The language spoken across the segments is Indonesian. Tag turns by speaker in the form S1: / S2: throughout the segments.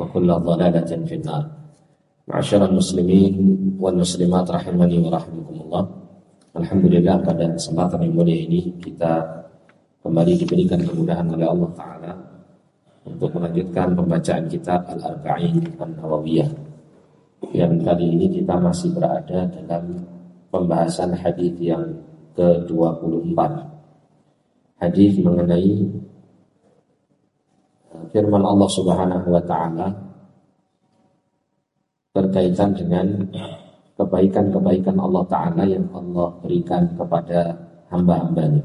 S1: وكل ضلالة في النار معاشر المسلمين والmuslimat rahimani wa rahimakumullah Alhamdulillah pada kesempatan yang mulia ini kita kembali diberikan kemudahan oleh Allah Ta'ala untuk melanjutkan pembacaan kitab Al-Arba'in An-Nawawiyah yang kali ini kita masih berada dalam pembahasan hadis yang ke-24 hadis mengenai firman Allah Subhanahu wa taala berkaitan dengan kebaikan-kebaikan Allah taala yang Allah berikan kepada hamba-hambanya.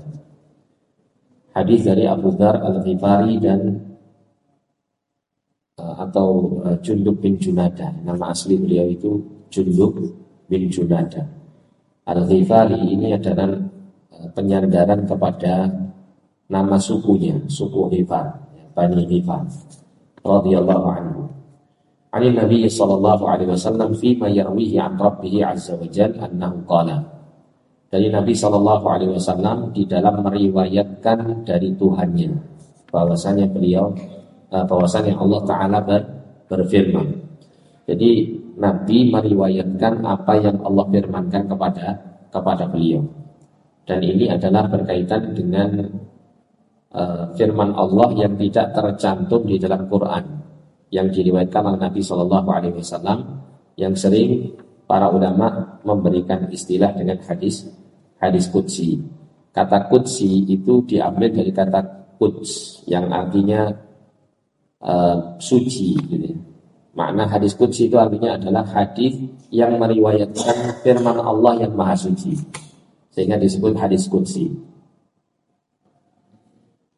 S1: Hadis dari Abu Dhar Al-Ghifari dan uh, atau uh, Jundub bin Junada. Nama asli beliau itu Jundub bin Junada. Al-Ghifari ini adalah uh, penyandaran kepada nama sukunya, suku Ghifar. Bani Hifan radhiyallahu anhu. Ani Nabi sallallahu alaihi wasallam fi ma yarwihi an rabbih azza wa jalla annahu qala. Dari Nabi sallallahu alaihi wasallam di dalam meriwayatkan dari Tuhannya bahwasanya beliau eh, bahwasanya Allah taala ber, berfirman. Jadi Nabi meriwayatkan apa yang Allah firmankan kepada kepada beliau. Dan ini adalah berkaitan dengan uh, firman Allah yang tidak tercantum di dalam Quran yang diriwayatkan oleh Nabi Shallallahu Alaihi Wasallam yang sering para ulama memberikan istilah dengan hadis hadis kutsi. Kata kutsi itu diambil dari kata kuts yang artinya uh, suci. Gitu. Makna hadis kutsi itu artinya adalah hadis yang meriwayatkan firman Allah yang maha suci. Sehingga disebut hadis kutsi.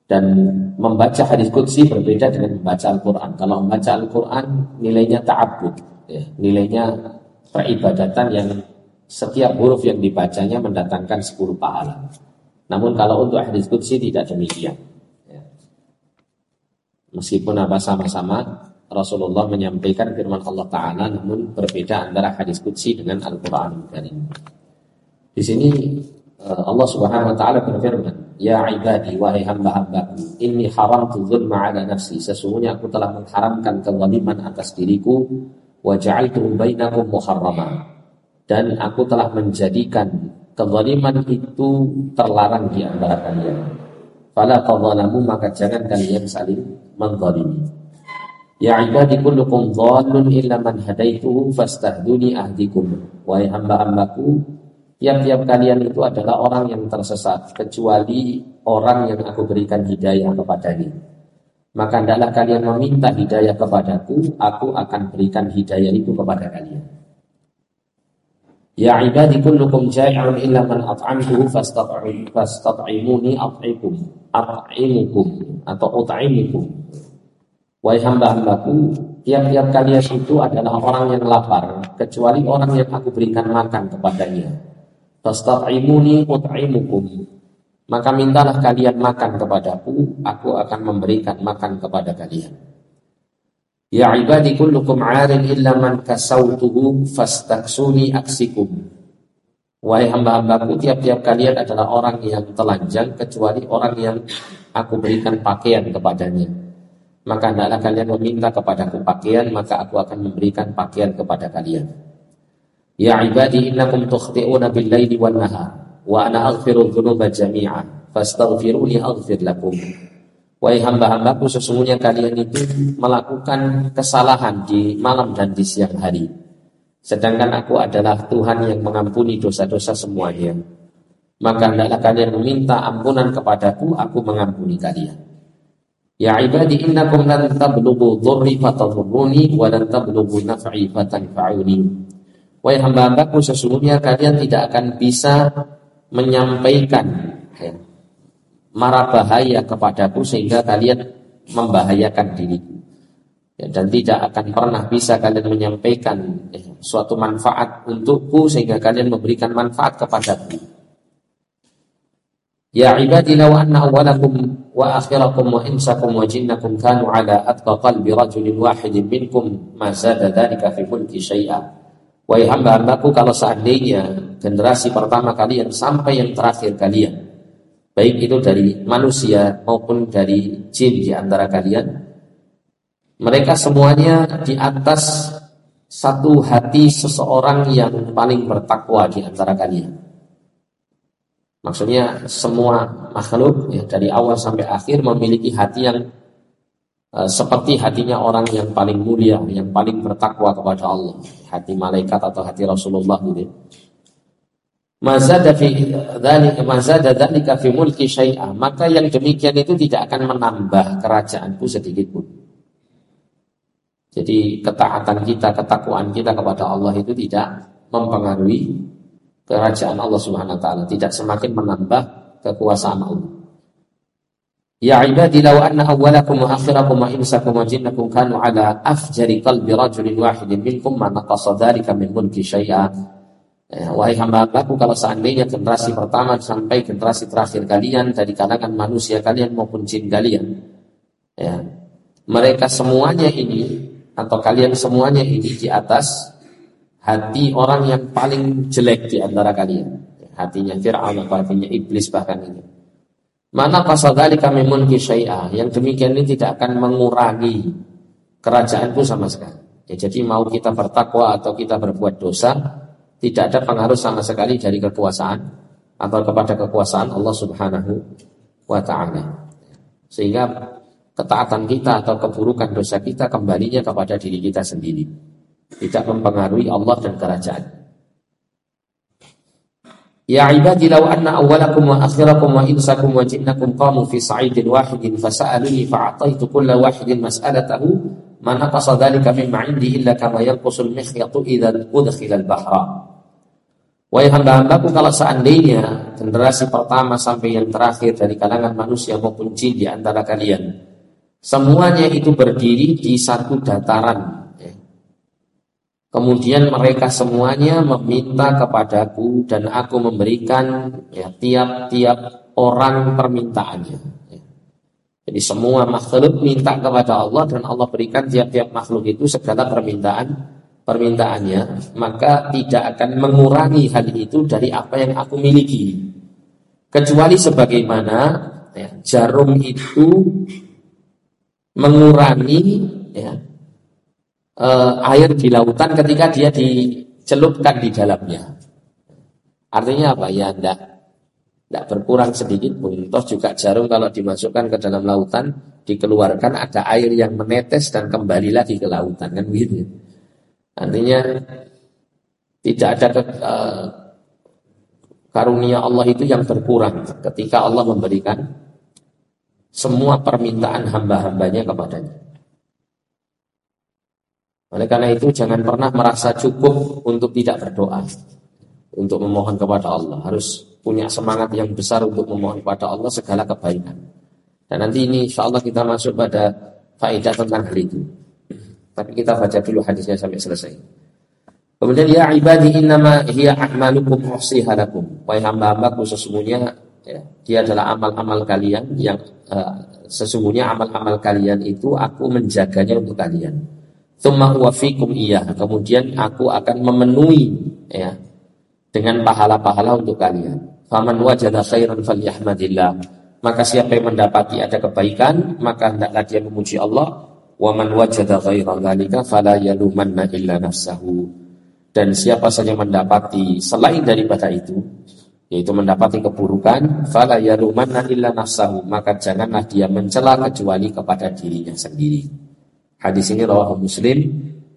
S1: Dan membaca hadis qudsi berbeda dengan membaca Al-Quran. Kalau membaca Al-Quran nilainya ta'abud, ya, nilainya peribadatan yang setiap huruf yang dibacanya mendatangkan 10 pahala. Namun kalau untuk hadis qudsi tidak demikian. Ya. Meskipun apa sama-sama Rasulullah menyampaikan firman Allah Ta'ala namun berbeda antara hadis qudsi dengan Al-Quran. Di sini Allah Subhanahu Wa Ta'ala berfirman Ya ibadi wahai hamba-hambaku Inni haramtu zulma ala nafsi. Sesungguhnya aku telah mengharamkan kezaliman atas diriku Wa ja'altuhu bainakum muharrama. Dan aku telah menjadikan kezaliman itu terlarang di antara kalian. Fala tadzalamu maka jangan kalian saling menzalimi. Ya ibadi kullukum dhalun illa man hadaituhu fastahduni ahdikum. Wahai hamba-hambaku Tiap-tiap kalian itu adalah orang yang tersesat kecuali orang yang aku berikan hidayah kepadanya. Maka hendaklah kalian meminta hidayah kepadaku, aku akan berikan hidayah itu kepada kalian. Ya ibadi kullukum jai'un illa man at'amtuhu fastat'imuni at'ikum at'imukum atau ut'imukum. Wahai hamba-hambaku, tiap-tiap kalian itu adalah orang yang lapar kecuali orang yang aku berikan makan kepadanya. Fastat'imuni ut'imukum. Maka mintalah kalian makan kepadaku, aku akan memberikan makan kepada kalian. Ya ibadi kullukum 'arin illa man kasautuhu fastaksuni aksikum. Wahai hamba-hambaku, tiap-tiap kalian adalah orang yang telanjang kecuali orang yang aku berikan pakaian kepadanya. Maka hendaklah kalian meminta kepadaku pakaian, maka aku akan memberikan pakaian kepada kalian. Ya ibadi innakum tukhti'una bil-laili wan nahar wa ana aghfiru dzunuba jami'a fastaghfiruni aghfir lakum. Wahai hamba-hambaku sesungguhnya kalian itu melakukan kesalahan di malam dan di siang hari. Sedangkan aku adalah Tuhan yang mengampuni dosa-dosa semuanya. Maka hendaklah kalian meminta ampunan kepadaku, aku mengampuni kalian. Ya ibadi innakum lan tablughu dhurri fatadhurruni wa lan tablughu naf'i fatanfa'uni. Wahai hamba-hambaku sesungguhnya kalian tidak akan bisa menyampaikan ya, mara bahaya kepadaku sehingga kalian membahayakan diriku ya, dan tidak akan pernah bisa kalian menyampaikan eh, suatu manfaat untukku sehingga kalian memberikan manfaat kepadaku. Ya ibadi law anna awwalakum wa akhirakum wa insakum wa jinnakum kanu ala atqa qalbi rajulin wahidin minkum ma zada dhalika fi mulki syai'a. Wahai hamba-hambaku kalau seandainya generasi pertama kalian sampai yang terakhir kalian baik itu dari manusia maupun dari jin di antara kalian mereka semuanya di atas satu hati seseorang yang paling bertakwa di antara kalian. Maksudnya semua makhluk ya, dari awal sampai akhir memiliki hati yang seperti hatinya orang yang paling mulia, yang paling bertakwa kepada Allah, hati malaikat atau hati Rasulullah gitu. Mazada fi mulki maka yang demikian itu tidak akan menambah kerajaanku sedikit pun. Jadi ketaatan kita, ketakwaan kita kepada Allah itu tidak mempengaruhi kerajaan Allah Subhanahu wa taala, tidak semakin menambah kekuasaan Allah. Ya ibadi law anna awwalakum wa akhirakum wa insakum wa jinnakum kanu ala afjari qalbi rajulin wahidin minkum ma naqasa dhalika min mulki syai'a. Ya, wahai hamba-hambaku kalau seandainya generasi pertama sampai generasi terakhir kalian dari kalangan manusia kalian maupun jin kalian ya, mereka semuanya ini atau kalian semuanya ini di atas hati orang yang paling jelek di antara kalian. Hatinya Fir'aun atau hatinya iblis bahkan ini. Mana pasal tadi kami mulki syai'ah Yang demikian ini tidak akan mengurangi kerajaanku sama sekali ya, Jadi mau kita bertakwa atau kita berbuat dosa Tidak ada pengaruh sama sekali dari kekuasaan Atau kepada kekuasaan Allah subhanahu wa ta'ala Sehingga ketaatan kita atau keburukan dosa kita kembalinya kepada diri kita sendiri. Tidak mempengaruhi Allah dan kerajaan. Ya ibadi law anna awwalakum wa akhirakum wa insakum wa jinnakum qamu fi sa'idin wahidin fasa'aluni fa'ataitu kulla wahidin mas'alatahu ma naqasa dhalika mimma 'indi illa kama yanqusul mikhyatu idza udkhila al-bahra. Wahai hamba-hambaku kalau seandainya generasi pertama sampai yang terakhir dari kalangan manusia maupun jin di antara kalian Semuanya itu berdiri di satu dataran. Kemudian mereka semuanya meminta kepadaku dan aku memberikan ya, tiap-tiap orang permintaannya. Ya. Jadi semua makhluk minta kepada Allah dan Allah berikan tiap-tiap makhluk itu segala permintaan permintaannya, maka tidak akan mengurangi hal itu dari apa yang aku miliki. Kecuali sebagaimana ya, jarum itu mengurangi ya, uh, air di lautan ketika dia dicelupkan di dalamnya. Artinya apa? Ya enggak, enggak berkurang sedikit pun. Toh juga jarum kalau dimasukkan ke dalam lautan dikeluarkan ada air yang menetes dan kembali lagi ke lautan kan begitu. Artinya tidak ada ke, uh, karunia Allah itu yang berkurang ketika Allah memberikan semua permintaan hamba-hambanya kepadanya. Oleh karena itu jangan pernah merasa cukup untuk tidak berdoa. Untuk memohon kepada Allah. Harus punya semangat yang besar untuk memohon kepada Allah segala kebaikan. Dan nanti ini insya Allah kita masuk pada faedah tentang hal itu. Tapi kita baca dulu hadisnya sampai selesai. Kemudian ya ibadi innama hiya a'malukum uhsihalakum. Wahai hamba-hambaku sesungguhnya ya, dia adalah amal-amal kalian yang uh, sesungguhnya amal-amal kalian itu aku menjaganya untuk kalian. Tsumma wafikum iya. Kemudian aku akan memenuhi ya dengan pahala-pahala untuk kalian. Faman wajada khairan falyahmadillah. Maka siapa yang mendapati ada kebaikan, maka hendaklah dia memuji Allah. Wa man wajada ghaira dzalika fala yalumanna illa nafsahu. Dan siapa saja mendapati selain daripada itu, yaitu mendapati keburukan, fala yalumanna illa nafsahu, maka janganlah dia mencela kecuali kepada dirinya sendiri. Hadis ini rawahu Muslim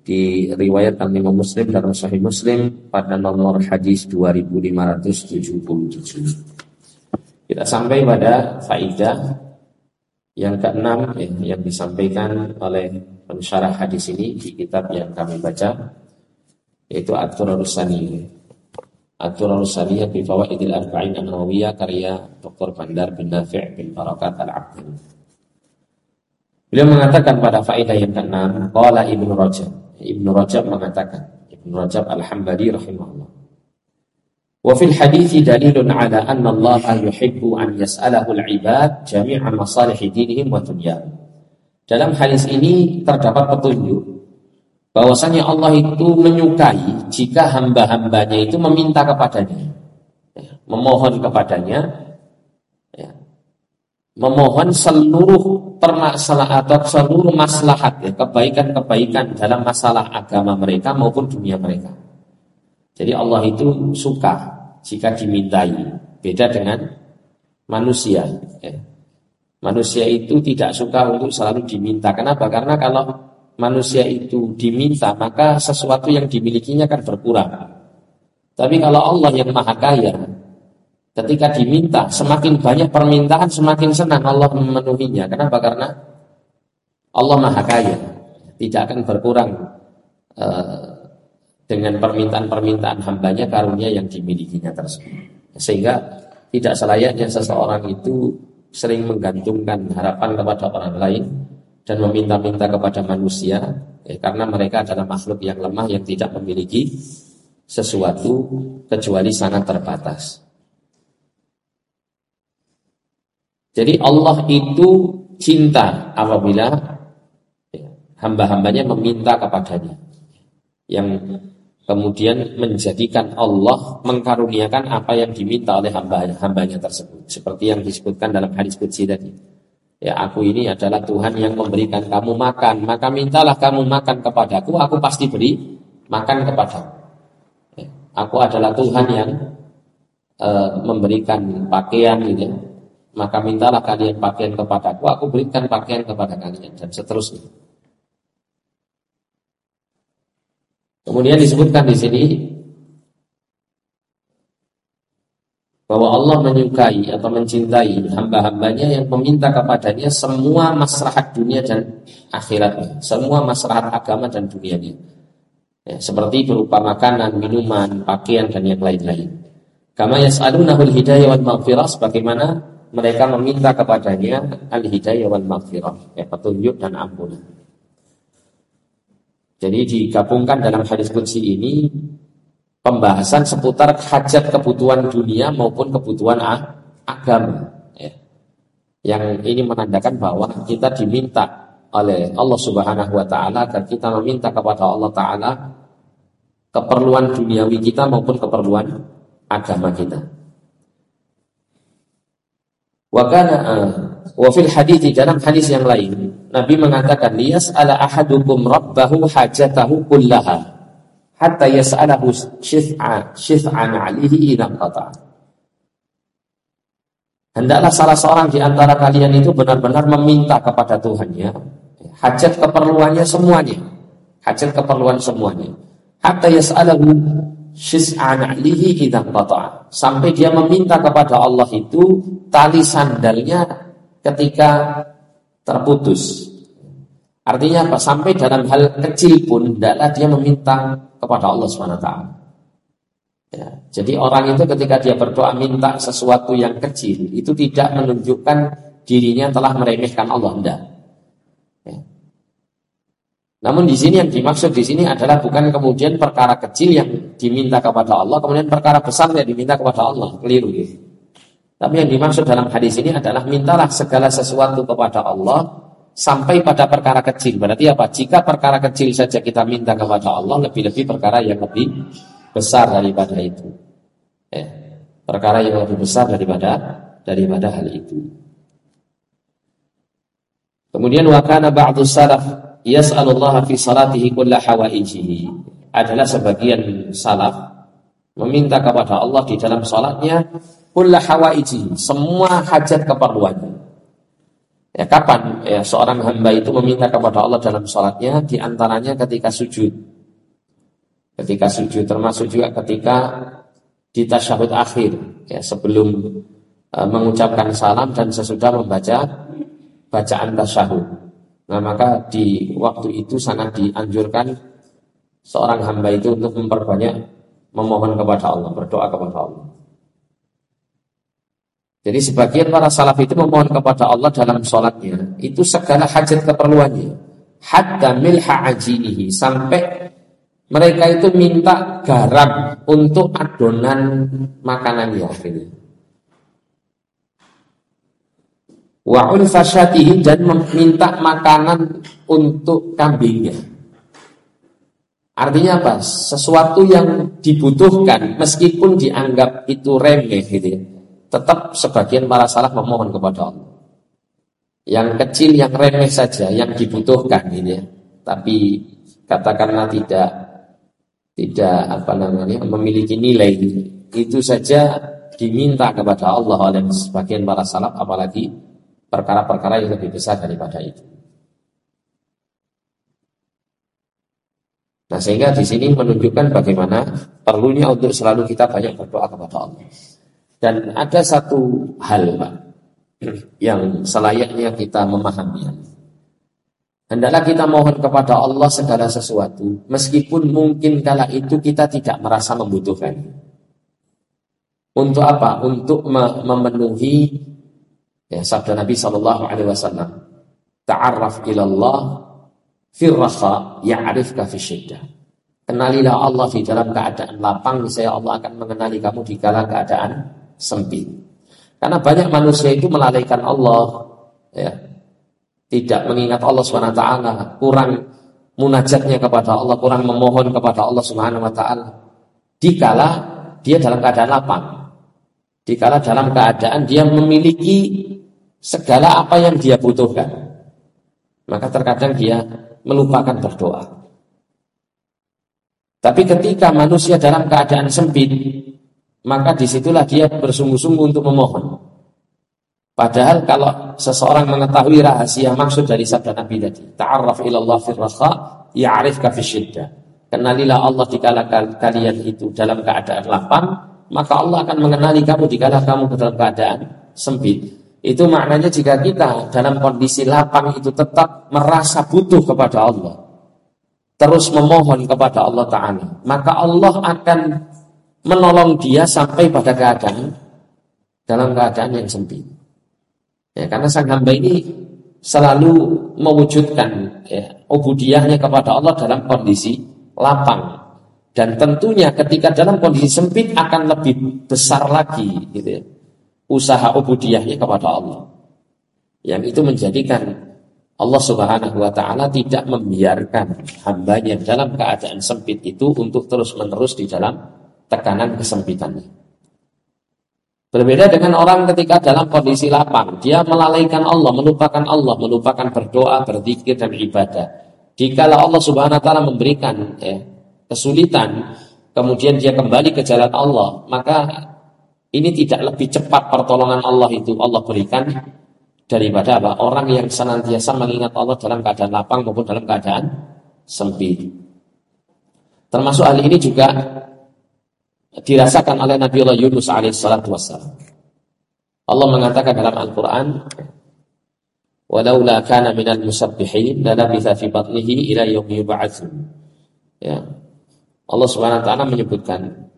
S1: di riwayat Imam Muslim dan Sahih Muslim pada nomor hadis 2577. Kita sampai pada faidah yang keenam eh, yang disampaikan oleh pensyarah hadis ini di kitab yang kami baca yaitu At-Turarus Saniyah. At-Turarus Saniyah bi Fawaidil Arba'in An-Nawawiyah karya Dr. Bandar bin Nafi' bin Barakat Al-Abdin. Beliau mengatakan pada faedah yang keenam, qala Ibnu Rajab Ibnu Rajab mengatakan, Ibnu Rajab Al-Hambali rahimahullah. Wa fil hadithi dalilun ala anna Allah yuhibbu an yas'alahu al-ibad jami'a masalih dinihim wa dunyahum. Dalam hadis ini terdapat petunjuk bahwasanya Allah itu menyukai jika hamba-hambanya itu meminta kepadanya, ya, memohon kepadanya, ya, memohon seluruh permasalahan atau seluruh maslahat ya, kebaikan-kebaikan dalam masalah agama mereka maupun dunia mereka. Jadi Allah itu suka jika dimintai, beda dengan manusia. Ya. Manusia itu tidak suka untuk selalu diminta. Kenapa? Karena kalau manusia itu diminta, maka sesuatu yang dimilikinya akan berkurang. Tapi kalau Allah yang maha kaya, Ketika diminta, semakin banyak permintaan, semakin senang Allah memenuhinya. Kenapa? Karena Allah Maha Kaya, tidak akan berkurang uh, dengan permintaan-permintaan hambanya karunia yang dimilikinya tersebut. Sehingga tidak selayaknya seseorang itu sering menggantungkan harapan kepada orang lain dan meminta-minta kepada manusia ya, karena mereka adalah makhluk yang lemah yang tidak memiliki sesuatu kecuali sangat terbatas. Jadi Allah itu cinta apabila hamba-hambanya meminta kepadanya. Yang kemudian menjadikan Allah mengkaruniakan apa yang diminta oleh hamba-hambanya tersebut. Seperti yang disebutkan dalam hadis Qudsi tadi. Ya aku ini adalah Tuhan yang memberikan kamu makan. Maka mintalah kamu makan kepadaku, aku pasti beri makan kepadamu. Ya, aku adalah Tuhan yang uh, memberikan pakaian gitu ya maka mintalah kalian pakaian kepadaku, aku berikan pakaian kepada kalian dan seterusnya. Kemudian disebutkan di sini bahwa Allah menyukai atau mencintai hamba-hambanya yang meminta kepadanya semua maslahat dunia dan akhirat, semua maslahat agama dan dunianya. Ya, seperti berupa makanan, minuman, pakaian dan yang lain-lain. Kama yas'alunahul hidayah wal maghfirah sebagaimana mereka meminta kepadanya al-hidayah wal maghfirah, ya, petunjuk dan ampunan. Jadi digabungkan dalam hadis kunci ini pembahasan seputar hajat kebutuhan dunia maupun kebutuhan agama. Ya. Yang ini menandakan bahwa kita diminta oleh Allah Subhanahu wa taala agar kita meminta kepada Allah taala keperluan duniawi kita maupun keperluan agama kita. Wa kana uh, wa fil hadis dalam hadis yang lain Nabi mengatakan liyas ala ahadukum rabbahu hajatahu kullaha hatta yas'alahu syif'a syif'an alihi ila qata. Hendaklah salah seorang di antara kalian itu benar-benar meminta kepada Tuhannya hajat keperluannya semuanya. Hajat keperluan semuanya. Hatta yas'alahu idang Sampai dia meminta kepada Allah itu tali sandalnya ketika terputus. Artinya apa? Sampai dalam hal kecil pun tidaklah dia meminta kepada Allah SWT. Ya, jadi orang itu ketika dia berdoa minta sesuatu yang kecil itu tidak menunjukkan dirinya telah meremehkan Allah. Tidak. Namun di sini yang dimaksud di sini adalah bukan kemudian perkara kecil yang diminta kepada Allah, kemudian perkara besar yang diminta kepada Allah. Keliru gitu. Tapi yang dimaksud dalam hadis ini adalah mintalah segala sesuatu kepada Allah sampai pada perkara kecil. Berarti apa? Jika perkara kecil saja kita minta kepada Allah, lebih-lebih perkara yang lebih besar daripada itu. Ya, perkara yang lebih besar daripada daripada hal itu. Kemudian wakana ba'du salaf yas'alullah fi salatihi kulla hawaijihi. Adalah sebagian salaf meminta kepada Allah di dalam salatnya kulla hawaijihi, semua hajat keperluannya. Ya, kapan ya, seorang hamba itu meminta kepada Allah dalam sholatnya di antaranya ketika sujud. Ketika sujud termasuk juga ketika di tasyahud akhir ya, sebelum uh, mengucapkan salam dan sesudah membaca bacaan tasyahud. Nah, maka di waktu itu sangat dianjurkan seorang hamba itu untuk memperbanyak memohon kepada Allah, berdoa kepada Allah. Jadi sebagian para salaf itu memohon kepada Allah dalam sholatnya itu segala hajat keperluannya. Hatta milha ajinihi sampai mereka itu minta garam untuk adonan makanannya akhirnya. Wa ulfasyatihi dan meminta makanan untuk kambingnya. Artinya apa? Sesuatu yang dibutuhkan meskipun dianggap itu remeh gitu ya tetap sebagian para salaf memohon kepada Allah. Yang kecil, yang remeh saja, yang dibutuhkan ini ya. Tapi katakanlah tidak tidak apa namanya memiliki nilai itu saja diminta kepada Allah oleh sebagian para salaf apalagi perkara-perkara yang lebih besar daripada itu. Nah sehingga di sini menunjukkan bagaimana perlunya untuk selalu kita banyak berdoa kepada Allah. Dan ada satu hal Pak yang selayaknya kita memahaminya. Hendaklah kita mohon kepada Allah segala sesuatu meskipun mungkin kala itu kita tidak merasa membutuhkan. Untuk apa? Untuk memenuhi ya, sabda Nabi Shallallahu Alaihi Wasallam. Ta'arraf ilallah firraha ya'rifka fi syiddah. Kenalilah Allah di dalam keadaan lapang, saya Allah akan mengenali kamu di kala keadaan sempit. Karena banyak manusia itu melalaikan Allah, ya, tidak mengingat Allah swt, kurang munajatnya kepada Allah, kurang memohon kepada Allah Subhanahu Wa Taala. Dikala dia dalam keadaan lapang, dikala dalam keadaan dia memiliki segala apa yang dia butuhkan, maka terkadang dia melupakan berdoa. Tapi ketika manusia dalam keadaan sempit, maka di situlah dia bersungguh-sungguh untuk memohon. Padahal kalau seseorang mengetahui rahasia maksud dari sabda Nabi tadi, ta'arraf ilallah fir raha, ya'rifka. Kenalilah Allah di kala kalian itu dalam keadaan lapang, maka Allah akan mengenali kamu di kala kamu dalam keadaan sempit. Itu maknanya jika kita dalam kondisi lapang itu tetap merasa butuh kepada Allah, terus memohon kepada Allah Ta'ala, maka Allah akan menolong dia sampai pada keadaan dalam keadaan yang sempit. Ya, karena sang hamba ini selalu mewujudkan ya, ubudiyahnya kepada Allah dalam kondisi lapang dan tentunya ketika dalam kondisi sempit akan lebih besar lagi gitu ya, usaha ubudiyahnya kepada Allah yang itu menjadikan Allah Subhanahu wa taala tidak membiarkan hambanya dalam keadaan sempit itu untuk terus-menerus di dalam tekanan kesempitannya. Berbeda dengan orang ketika dalam kondisi lapang, dia melalaikan Allah, melupakan Allah, melupakan berdoa, berzikir dan ibadah. Jika Allah Subhanahu wa taala memberikan ya, kesulitan, kemudian dia kembali ke jalan Allah, maka ini tidak lebih cepat pertolongan Allah itu Allah berikan daripada apa? Orang yang senantiasa mengingat Allah dalam keadaan lapang maupun dalam keadaan sempit. Termasuk hal ini juga dirasakan oleh Nabi Allah Yunus alaihissalatu. Allah mengatakan dalam Al-Quran, "Walaula kana minal musabbihin labitha fi batnihi ila yaumi yub'atsun." Ya. Allah Subhanahu wa taala menyebutkan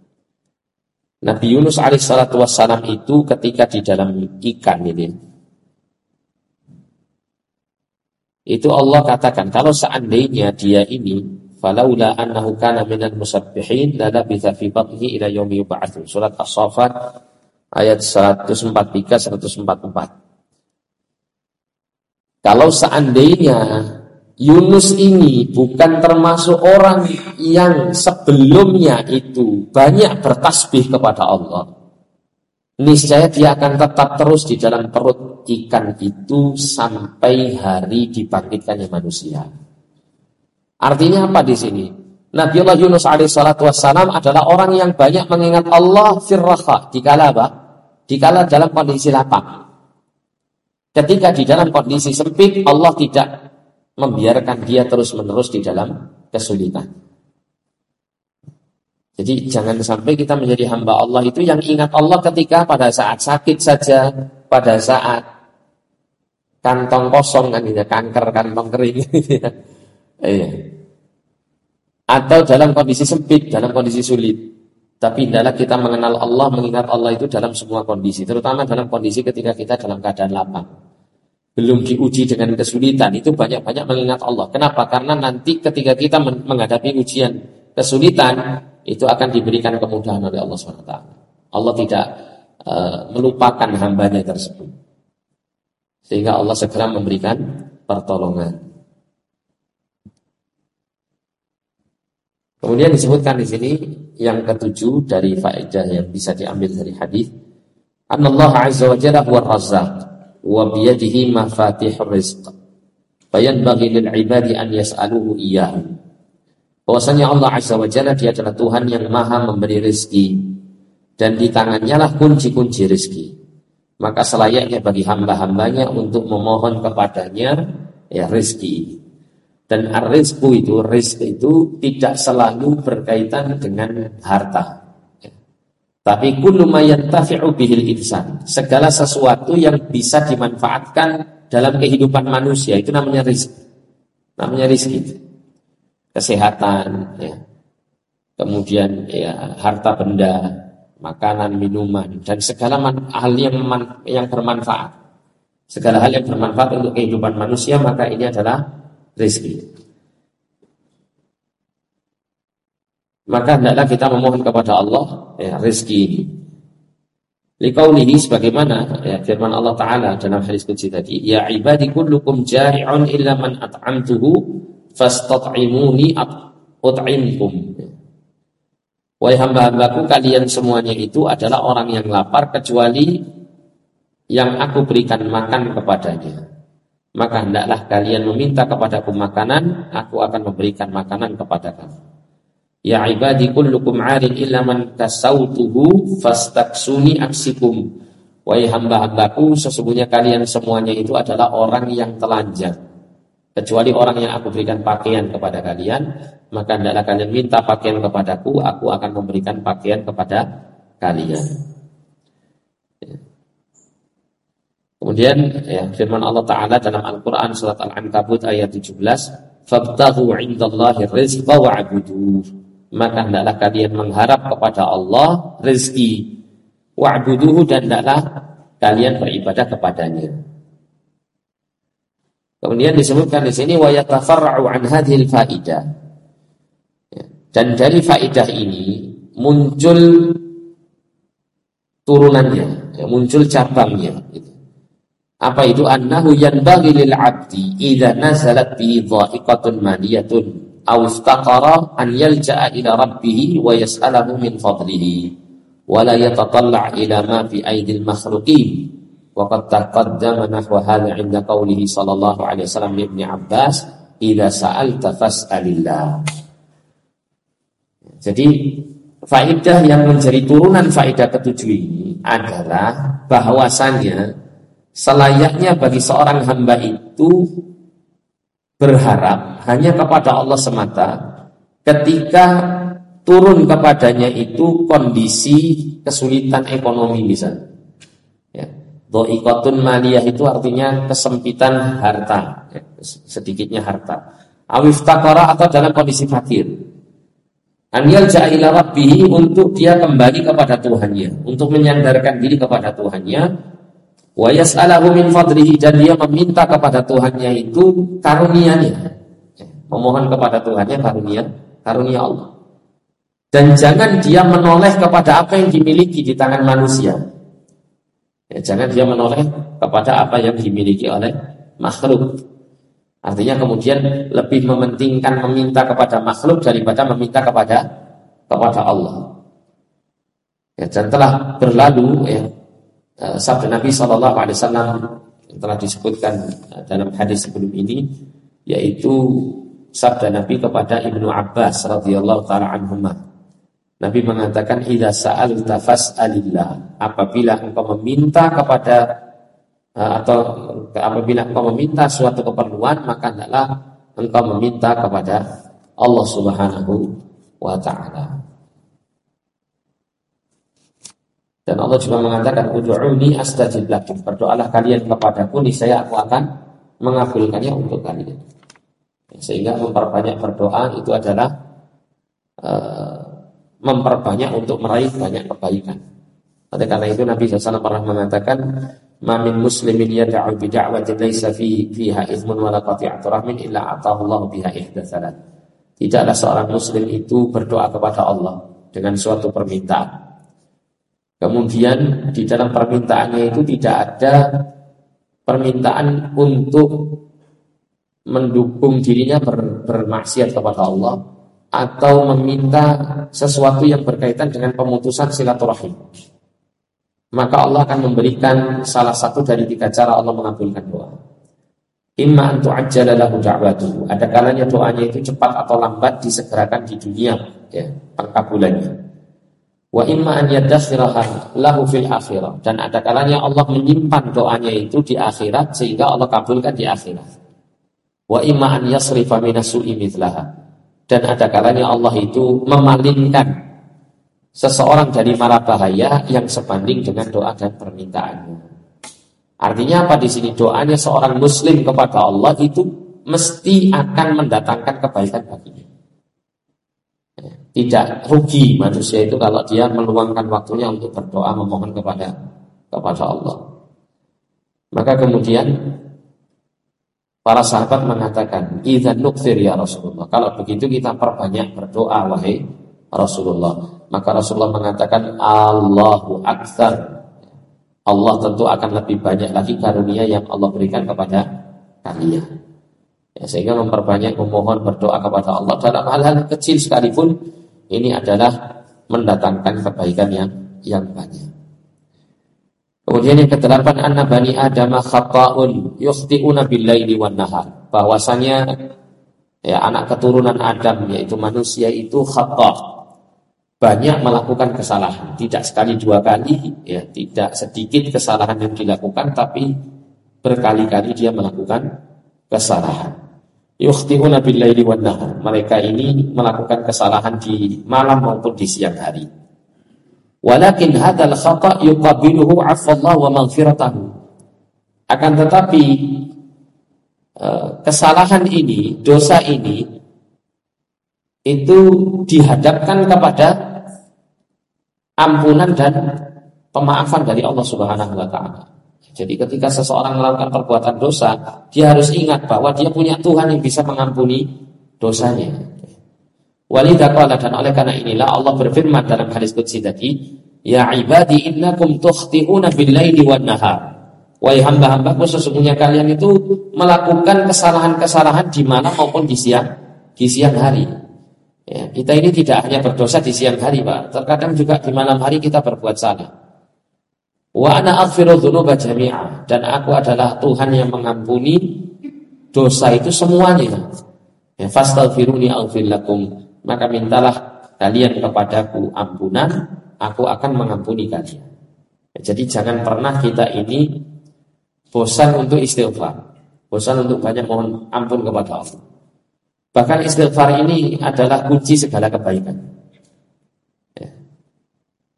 S1: Nabi Yunus alaihissalatu wassalam itu ketika di dalam ikan ini. Itu Allah katakan kalau seandainya dia ini falaula annahu kana minal musabbihin la labitha fi batnihi ila yaumi yub'atsun surat as-saffat ayat 143 144 kalau seandainya Yunus ini bukan termasuk orang yang sebelumnya itu banyak bertasbih kepada Allah. Niscaya dia akan tetap terus di dalam perut ikan itu sampai hari dibangkitkannya manusia. Artinya apa di sini? Nabiullah Yunus alaihissalatu wassalam adalah orang yang banyak mengingat Allah firraha. Dikala apa? Dikala dalam kondisi lapang. Ketika di dalam kondisi sempit, Allah tidak membiarkan dia terus-menerus di dalam kesulitan. Jadi jangan sampai kita menjadi hamba Allah itu yang ingat Allah ketika pada saat sakit saja, pada saat kantong kosong kan ya, kanker kantong kering. Iya. Atau dalam kondisi sempit, dalam kondisi sulit. Tapi hendaklah kita mengenal Allah, mengingat Allah itu dalam semua kondisi, terutama dalam kondisi ketika kita dalam keadaan lapang belum diuji dengan kesulitan itu banyak-banyak mengingat Allah. Kenapa? Karena nanti ketika kita menghadapi ujian kesulitan itu akan diberikan kemudahan oleh Allah SWT. Allah tidak uh, melupakan hambanya tersebut. Sehingga Allah segera memberikan pertolongan. Kemudian disebutkan di sini yang ketujuh dari faedah yang bisa diambil dari hadis. Anallah azza wa jalla huwa razzaq wa biyadihi mafatihur rizq. Bayan bagi lil ibadi an yas'aluhu iyyahu. Bahwasanya Allah Azza wa Jalla dia adalah Tuhan yang maha memberi rezeki dan di tangannya lah kunci-kunci rezeki. Maka selayaknya bagi hamba-hambanya untuk memohon kepadanya ya rezeki. Dan ar-rizku itu, rezeki itu tidak selalu berkaitan dengan harta. Tapi kullu tafi'u bihil insan. Segala sesuatu yang bisa dimanfaatkan dalam kehidupan manusia itu namanya rizki. Namanya rizki. Kesehatan, ya. kemudian ya harta benda, makanan, minuman, dan segala hal yang yang bermanfaat. Segala hal yang bermanfaat untuk kehidupan manusia maka ini adalah rizki. Maka hendaklah kita memohon kepada Allah ya, rezeki ini. Liqaulihi sebagaimana ya, firman Allah Taala dalam hadis qudsi tadi, ya ibadi kullukum jari'un illa man at'amtuhu fastat'imuni ut'imkum. Wahai hamba-hambaku kalian semuanya itu adalah orang yang lapar kecuali yang aku berikan makan kepadanya. Maka hendaklah kalian meminta kepadaku makanan, aku akan memberikan makanan kepada kamu. Ya ibadi kullukum 'arin illa man kasautuhu fastaksuni aksikum. Wahai hamba-hambaku, sesungguhnya kalian semuanya itu adalah orang yang telanjang. Kecuali orang yang aku berikan pakaian kepada kalian, maka hendaklah kalian minta pakaian kepadaku, aku akan memberikan pakaian kepada kalian. Kemudian ya, firman Allah Ta'ala dalam Al-Quran surat Al-Ankabut ayat 17, Fabtahu indallahi rizqa wa'buduh maka hendaklah kalian mengharap kepada Allah rezeki wa'buduhu dan hendaklah kalian beribadah kepadanya. Kemudian disebutkan di sini wa yatafarra'u an hadhil faidah. Ya, dan dari faidah ini muncul turunannya, ya, muncul cabangnya. Apa itu annahu yanbaghi lil 'abdi idza nazalat bi dha'iqatun maliyatun aw istaqara an yalja'a ila rabbih wa yas'alahu min fadlihi. Wa la yatatalla' ila ma fi aidil makhluqin. Wa qad taqaddama nahwa hadha 'inda qawlihi sallallahu alaihi wasallam li Ibnu Abbas idza sa'alta fas'alillah. Jadi faidah yang menjadi turunan faidah ketujuh ini adalah bahwasanya selayaknya bagi seorang hamba itu berharap hanya kepada Allah semata ketika turun kepadanya itu kondisi kesulitan ekonomi misalnya. Ya. Do'ikotun maliyah itu artinya kesempitan harta, ya. sedikitnya harta. Awif takara atau dalam kondisi fakir. Anil ja'ila rabbihi untuk dia kembali kepada Tuhannya, untuk menyandarkan diri kepada Tuhannya, Wa yas'alahu min fadlihi dan dia meminta kepada Tuhannya itu karunia-Nya. Memohon kepada Tuhannya karunia, karunia Allah. Dan jangan dia menoleh kepada apa yang dimiliki di tangan manusia. Ya, jangan dia menoleh kepada apa yang dimiliki oleh makhluk. Artinya kemudian lebih mementingkan meminta kepada makhluk daripada meminta kepada kepada Allah. Ya, dan telah berlalu ya eh, sabda Nabi Shallallahu Alaihi Wasallam yang telah disebutkan eh, dalam hadis sebelum ini, yaitu sabda Nabi kepada Ibnu Abbas radhiyallahu taala anhumah. Nabi mengatakan idza sa'alta fas'alillah. Apabila engkau meminta kepada eh, atau apabila engkau meminta suatu keperluan maka hendaklah engkau meminta kepada Allah Subhanahu wa taala. Dan Allah juga mengatakan ud'uni astajib lakum. Berdoalah kalian kepadaku niscaya aku akan mengabulkannya untuk kalian. Sehingga memperbanyak berdoa itu adalah uh, memperbanyak untuk meraih banyak kebaikan. Oleh karena itu Nabi SAW pernah mengatakan, "Mamin muslimin yad'u bi da'watin laysa fi fiha ithmun wa la qati'atu rahmin illa atahu Allah biha ihdatsalat." Tidaklah seorang muslim itu berdoa kepada Allah dengan suatu permintaan. Kemudian di dalam permintaannya itu tidak ada permintaan untuk mendukung dirinya ber, bermaksiat kepada Allah atau meminta sesuatu yang berkaitan dengan pemutusan silaturahim. Maka Allah akan memberikan salah satu dari tiga cara Allah mengabulkan doa. Imma antu ajjala lahu da'watuhu. Ada kalanya doanya itu cepat atau lambat disegerakan di dunia ya, pengkabulannya. Wa imma an lahu fil akhirah. Dan ada kalanya Allah menyimpan doanya itu di akhirat sehingga Allah kabulkan di akhirat. Wa imma an yasrifa minasu'i mithlaha. Dan ada kalanya Allah itu memalingkan seseorang dari mara bahaya yang sebanding dengan doa dan permintaannya. Artinya apa di sini doanya seorang muslim kepada Allah itu mesti akan mendatangkan kebaikan baginya. Tidak rugi manusia itu kalau dia meluangkan waktunya untuk berdoa memohon kepada kepada Allah. Maka kemudian Para sahabat mengatakan, "Idza nukthir ya Rasulullah." Kalau begitu kita perbanyak berdoa wahai Rasulullah. Maka Rasulullah mengatakan, "Allahu aktsar." Allah tentu akan lebih banyak lagi karunia yang Allah berikan kepada kalian. Ya, sehingga memperbanyak memohon berdoa kepada Allah dalam hal-hal kecil sekalipun ini adalah mendatangkan kebaikan yang yang banyak. Kemudian yang kedelapan anna bani Adam khata'un yukhti'una bil-laili wan nahar. Bahwasanya ya anak keturunan Adam yaitu manusia itu khata' banyak melakukan kesalahan, tidak sekali dua kali, ya tidak sedikit kesalahan yang dilakukan, tapi berkali-kali dia melakukan kesalahan. Yukhti'una bil-laili wan nahar. Mereka ini melakukan kesalahan di malam maupun di siang hari. Walakin hadzal khata yuqabiluhu 'afallahu wa maghfiratahu. Akan tetapi eh, kesalahan ini, dosa ini itu dihadapkan kepada ampunan dan pemaafan dari Allah Subhanahu wa taala. Jadi ketika seseorang melakukan perbuatan dosa, dia harus ingat bahwa dia punya Tuhan yang bisa mengampuni dosanya. Walidaqala dan oleh karena inilah Allah berfirman dalam hadis qudsi tadi, "Ya ibadi innakum tukhti'una bil-laili wan nahar." Wahai hamba-hambaku sesungguhnya kalian itu melakukan kesalahan-kesalahan di mana maupun di siang di siang hari. Ya, kita ini tidak hanya berdosa di siang hari, Pak. Terkadang juga di malam hari kita berbuat salah. Wa ana dzunuba jami'a dan aku adalah Tuhan yang mengampuni dosa itu semuanya. Ya, fastaghfiruni aghfir lakum maka mintalah kalian kepadaku ampunan, aku akan mengampuni kalian. Jadi jangan pernah kita ini bosan untuk istighfar, bosan untuk banyak mohon ampun kepada Allah. Bahkan istighfar ini adalah kunci segala kebaikan. Ya.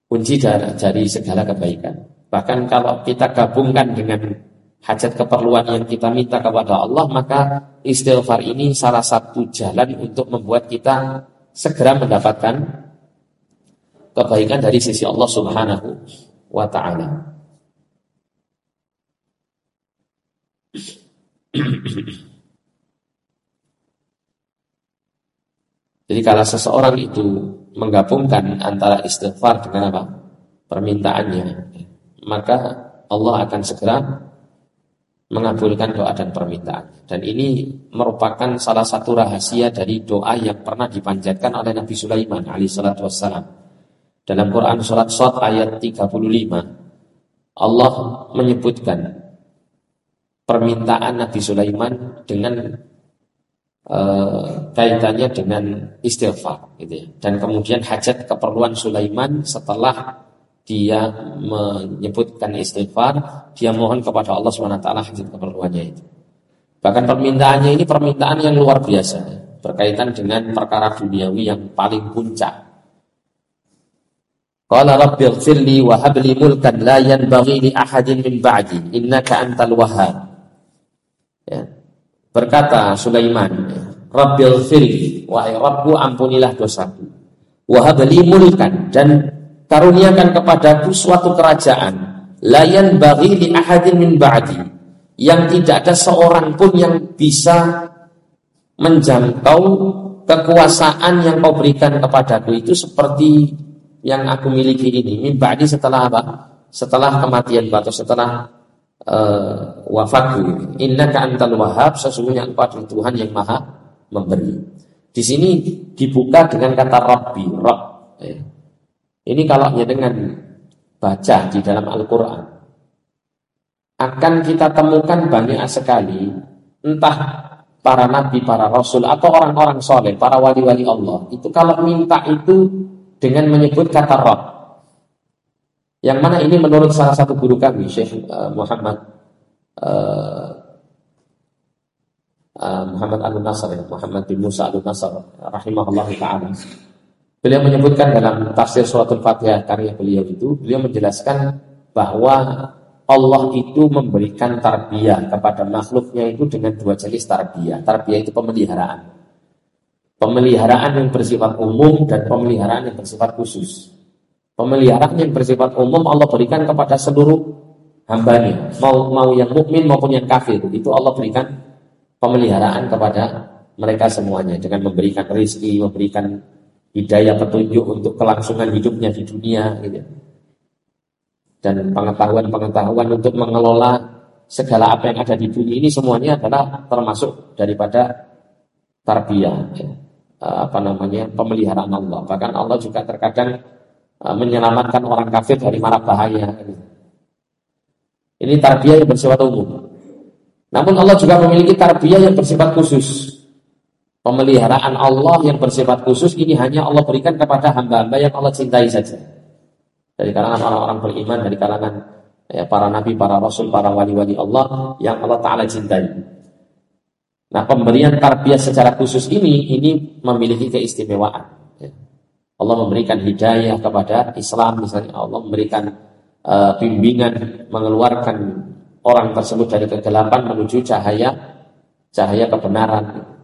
S1: Kunci dari segala kebaikan. Bahkan kalau kita gabungkan dengan hajat keperluan yang kita minta kepada Allah, maka istighfar ini salah satu jalan untuk membuat kita segera mendapatkan kebaikan dari sisi Allah Subhanahu wa taala. Jadi kalau seseorang itu menggabungkan antara istighfar dengan apa? permintaannya, maka Allah akan segera
S2: mengabulkan doa dan permintaan. Dan ini merupakan salah satu rahasia dari doa yang pernah dipanjatkan oleh Nabi Sulaiman alaihissalatu wassalam. Dalam Quran surat Sot ayat 35 Allah menyebutkan permintaan Nabi Sulaiman dengan uh, kaitannya dengan istighfar gitu ya. Dan kemudian hajat keperluan Sulaiman setelah dia menyebutkan istighfar, dia mohon kepada Allah SWT hasil keperluannya itu. Bahkan permintaannya ini permintaan yang luar biasa, berkaitan dengan perkara duniawi yang paling puncak. Qala rabbi ighfirli wa habli mulkan la yanbaghi li ahadin min ba'di innaka antal wahhab. Ya. Berkata Sulaiman, Rabbi ighfirli, wahai Rabbu ampunilah dosaku. Wa habli mulkan dan karuniakan kepadaku suatu kerajaan layan bagi li ahadin min ba'di yang tidak ada seorang pun yang bisa menjangkau kekuasaan yang kau berikan kepadaku itu seperti yang aku miliki ini min ba'di setelah apa? Setelah kematian atau setelah uh, wafatku ini. Innaka antal wahab sesungguhnya engkau Tuhan yang maha memberi. Di sini dibuka dengan kata Rabbi, Rabb. Eh ini kalau hanya dengan baca di dalam Al-Quran, akan kita temukan banyak sekali, entah para nabi, para rasul, atau orang-orang soleh, para wali-wali Allah. Itu kalau minta itu dengan menyebut kata Rob. Yang mana ini menurut salah satu guru kami, Syekh uh, Muhammad uh, uh, Muhammad Al Nasr, Muhammad bin Musa Al Nasr, rahimahullah taala. Beliau menyebutkan dalam tafsir suratul Fatihah karya beliau itu, beliau menjelaskan bahwa Allah itu memberikan tarbiyah kepada makhluknya itu dengan dua jenis tarbiyah. Tarbiyah itu pemeliharaan. Pemeliharaan yang bersifat umum dan pemeliharaan yang bersifat khusus. Pemeliharaan yang bersifat umum Allah berikan kepada seluruh hambanya. Mau mau yang mukmin maupun yang kafir. Itu Allah berikan pemeliharaan kepada mereka semuanya. Dengan memberikan rezeki, memberikan hidayah petunjuk untuk kelangsungan hidupnya di dunia gitu. dan pengetahuan-pengetahuan untuk mengelola segala apa yang ada di dunia ini semuanya adalah termasuk daripada tarbiyah ya. Eh, apa namanya pemeliharaan Allah bahkan Allah juga terkadang eh, menyelamatkan orang kafir dari mara bahaya gitu. ini tarbiyah yang bersifat umum namun Allah juga memiliki tarbiyah yang bersifat khusus Pemeliharaan Allah yang bersifat khusus ini hanya Allah berikan kepada hamba-hamba yang Allah cintai saja. Dari kalangan orang-orang beriman, dari kalangan ya, para nabi, para rasul, para wali-wali Allah yang Allah Ta'ala cintai. Nah pemberian tarbiyah secara khusus ini, ini memiliki keistimewaan. Ya. Allah memberikan hidayah kepada Islam misalnya. Allah memberikan uh, bimbingan mengeluarkan orang tersebut dari kegelapan menuju cahaya cahaya kebenaran.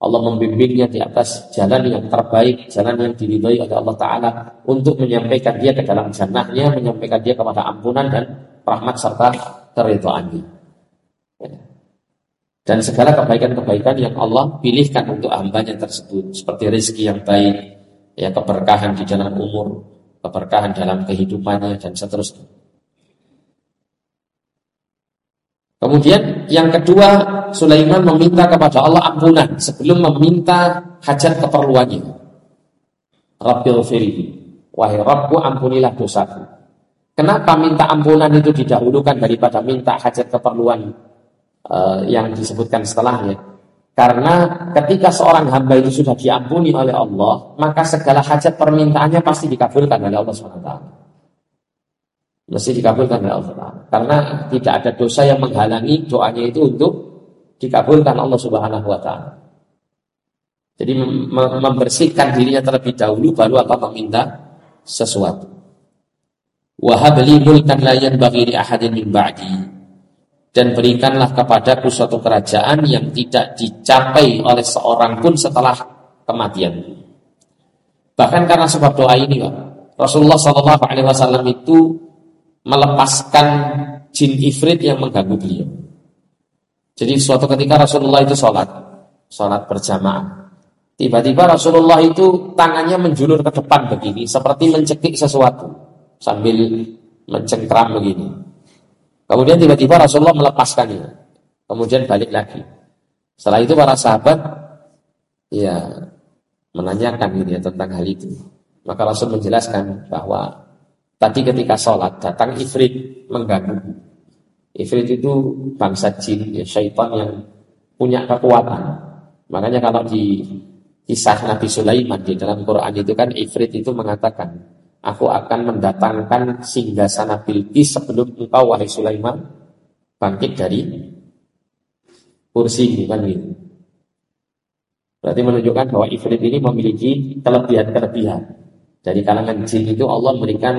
S2: Allah membimbingnya di atas jalan yang terbaik, jalan yang diridhoi oleh Allah Ta'ala untuk menyampaikan dia ke dalam jannahnya, menyampaikan dia kepada ampunan dan rahmat serta keridhaannya. Dan segala kebaikan-kebaikan yang Allah pilihkan untuk hambanya tersebut, seperti rezeki yang baik, ya keberkahan di dalam umur, keberkahan dalam kehidupannya dan seterusnya. Kemudian yang kedua Sulaiman meminta kepada Allah ampunan sebelum meminta hajat keperluannya. Rabbil firhi. Wahai Rabbu ampunilah dosaku. Kenapa minta ampunan itu didahulukan daripada minta hajat keperluan uh, yang disebutkan setelahnya? Karena ketika seorang hamba itu sudah diampuni oleh Allah, maka segala hajat permintaannya pasti dikabulkan oleh Allah SWT mesti dikabulkan oleh Allah Karena tidak ada dosa yang menghalangi doanya itu untuk dikabulkan Allah Subhanahu wa taala. Jadi membersihkan dirinya terlebih dahulu baru apa meminta sesuatu. Wahabli mulkan la yanbaghi li ahadin min ba'di. Dan berikanlah kepadaku suatu kerajaan yang tidak dicapai oleh seorang pun setelah kematian. Bahkan karena sebab doa ini, Pak, Rasulullah Shallallahu Alaihi Wasallam itu melepaskan jin ifrit yang mengganggu beliau. Jadi suatu ketika Rasulullah itu sholat, sholat berjamaah. Tiba-tiba Rasulullah itu tangannya menjulur ke depan begini, seperti mencekik sesuatu sambil mencengkram begini. Kemudian tiba-tiba Rasulullah melepaskannya. kemudian balik lagi. Setelah itu para sahabat ya menanyakan gitu ya tentang hal itu. Maka Rasul menjelaskan bahwa tadi ketika sholat datang ifrit mengganggu. Ifrit itu bangsa jin, ya, syaitan yang punya kekuatan. Makanya kalau di kisah Nabi Sulaiman di dalam Quran itu kan ifrit itu mengatakan, aku akan mendatangkan singgasana Bilqis sebelum engkau wahai Sulaiman bangkit dari kursi kan gitu. Berarti menunjukkan bahwa ifrit ini memiliki kelebihan-kelebihan. Dari kalangan jin itu Allah memberikan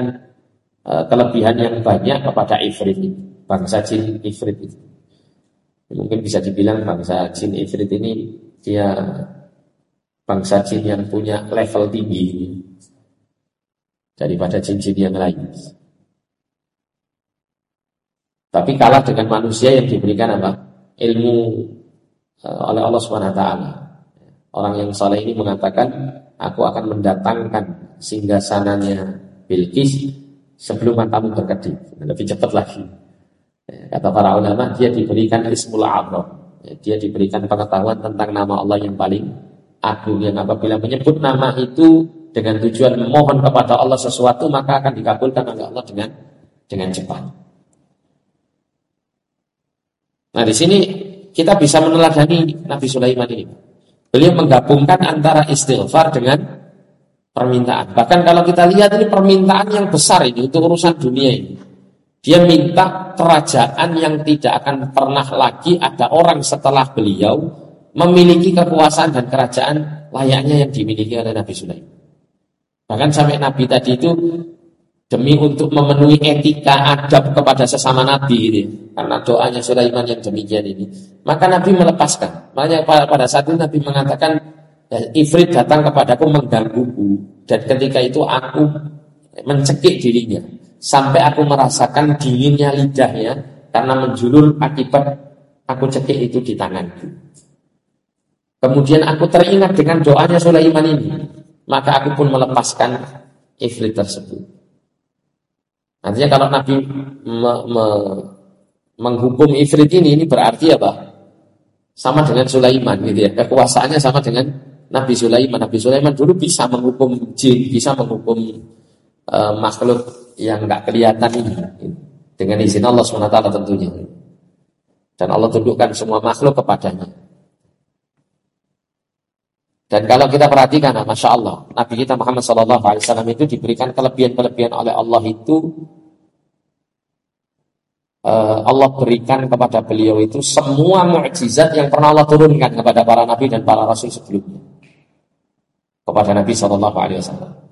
S2: uh, kelebihan yang banyak kepada ifrit ini, bangsa jin ifrit itu. Mungkin bisa dibilang bangsa jin ifrit ini dia bangsa jin yang punya level tinggi daripada jin-jin yang lain. Tapi kalah dengan manusia yang diberikan apa? Ilmu uh, oleh Allah Swt. Orang yang soleh ini mengatakan, aku akan mendatangkan singgah sananya Bilqis sebelum matamu berkedip. Lebih cepat lagi. Ya, kata para ulama, dia diberikan ismul abroh. Ya, dia diberikan pengetahuan tentang nama Allah yang paling agung. Yang apabila menyebut nama itu dengan tujuan memohon kepada Allah sesuatu, maka akan dikabulkan oleh Allah dengan dengan cepat. Nah di sini kita bisa meneladani Nabi Sulaiman ini. Beliau menggabungkan antara istighfar dengan permintaan. Bahkan kalau kita lihat ini permintaan yang besar ini untuk urusan dunia ini. Dia minta kerajaan yang tidak akan pernah lagi ada orang setelah beliau memiliki kekuasaan dan kerajaan layaknya yang dimiliki oleh Nabi Sulaiman. Bahkan sampai Nabi tadi itu demi untuk memenuhi etika adab kepada sesama nabi ini karena doanya Sulaiman yang demikian ini maka Nabi melepaskan makanya pada saat itu Nabi mengatakan ya, Ifrit datang kepadaku menggangguku. Dan ketika itu aku mencekik dirinya. Sampai aku merasakan dinginnya lidahnya karena menjulur akibat aku cekik itu di tanganku. Kemudian aku teringat dengan doanya Sulaiman ini. Maka aku pun melepaskan Ifrit tersebut. Artinya kalau Nabi me, me, menghukum Ifrit ini, ini berarti apa? Sama dengan Sulaiman gitu ya. Kekuasaannya sama dengan Nabi Sulaiman. Nabi Sulaiman dulu bisa menghukum jin, bisa menghukum uh, makhluk yang nggak kelihatan ini. Dengan izin Allah SWT tentunya. Dan Allah tundukkan semua makhluk kepadanya. Dan kalau kita perhatikan, nah, masya Allah, Nabi kita Muhammad SAW itu diberikan kelebihan-kelebihan oleh Allah itu uh, Allah berikan kepada beliau itu semua mukjizat yang pernah Allah turunkan kepada para nabi dan para rasul sebelumnya kepada Nabi SAW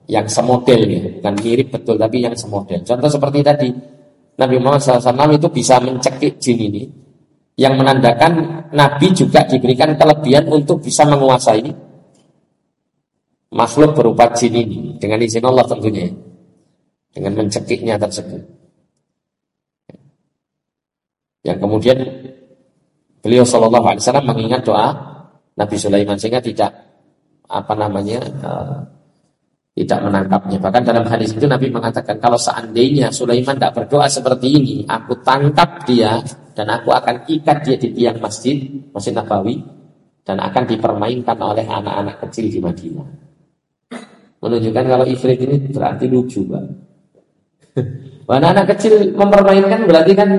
S2: yang semodel ya, bukan mirip betul tapi yang semodel. Contoh seperti tadi Nabi Muhammad SAW itu bisa mencekik jin ini yang menandakan Nabi juga diberikan kelebihan untuk bisa menguasai makhluk berupa jin ini. Dengan izin Allah tentunya dengan mencekiknya tersebut. Yang kemudian beliau Shallallahu Alaihi Wasallam mengingat doa Nabi Sulaiman sehingga tidak apa namanya uh, tidak menangkapnya bahkan dalam hadis itu Nabi mengatakan kalau seandainya Sulaiman tidak berdoa seperti ini aku tangkap dia dan aku akan ikat dia di tiang masjid masjid Nabawi dan akan dipermainkan oleh anak-anak kecil di Madinah menunjukkan kalau ifrit ini berarti lucu pak. Mana anak kecil mempermainkan berarti kan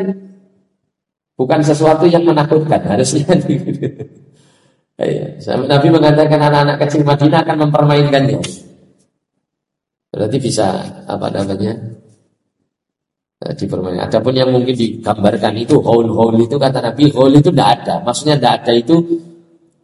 S2: bukan sesuatu yang menakutkan harusnya. Iya. Nabi mengatakan anak-anak kecil Madinah akan mempermainkannya. Berarti bisa apa namanya eh, dipermainkan. Adapun yang mungkin digambarkan itu hole itu kata Nabi hole itu tidak ada. Maksudnya tidak ada itu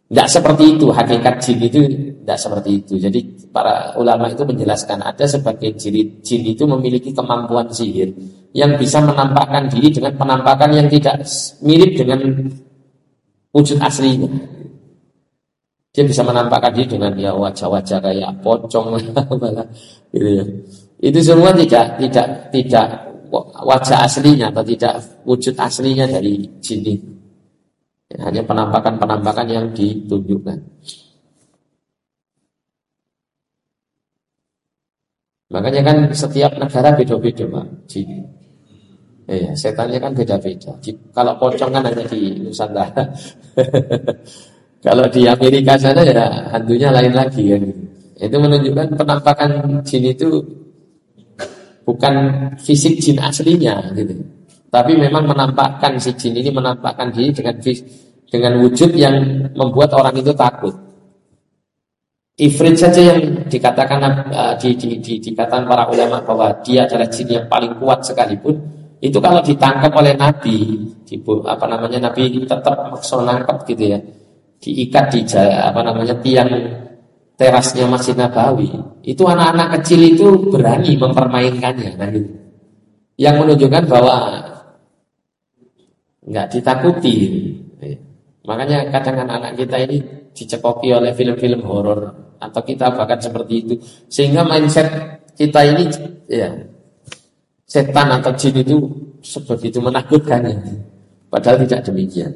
S2: tidak seperti itu hakikat jin itu tidak seperti itu. Jadi para ulama itu menjelaskan ada sebagai jin, jin itu memiliki kemampuan sihir yang bisa menampakkan diri dengan penampakan yang tidak mirip dengan wujud aslinya. Dia bisa menampakkan diri dengan ya wajah-wajah kayak pocong gitu ya. Itu semua tidak tidak tidak wajah aslinya atau tidak wujud aslinya dari jin itu. Ya, hanya penampakan-penampakan yang ditunjukkan. Makanya kan setiap negara beda-beda Pak. Jin. Iya, setannya kan beda-beda. Kalau pocong kan hanya di Nusantara. Kalau di Amerika sana ya hantunya lain lagi kan. Itu menunjukkan penampakan jin itu bukan fisik jin aslinya gitu. Tapi memang menampakkan si jin ini menampakkan diri dengan dengan wujud yang membuat orang itu takut. Ifrit saja yang dikatakan uh, di, di, di, dikatakan para ulama bahwa dia adalah jin yang paling kuat sekalipun itu kalau ditangkap oleh Nabi, di, apa namanya Nabi tetap maksa nangkap gitu ya, diikat di apa namanya tiang terasnya Masjid Nabawi, itu anak-anak kecil itu berani mempermainkannya, nah gitu. Yang menunjukkan bahwa nggak ditakuti. Makanya kadang anak-anak kita ini dicekoki oleh film-film horor atau kita bahkan seperti itu sehingga mindset kita ini ya setan atau jin itu seperti itu menakutkan ya. padahal tidak demikian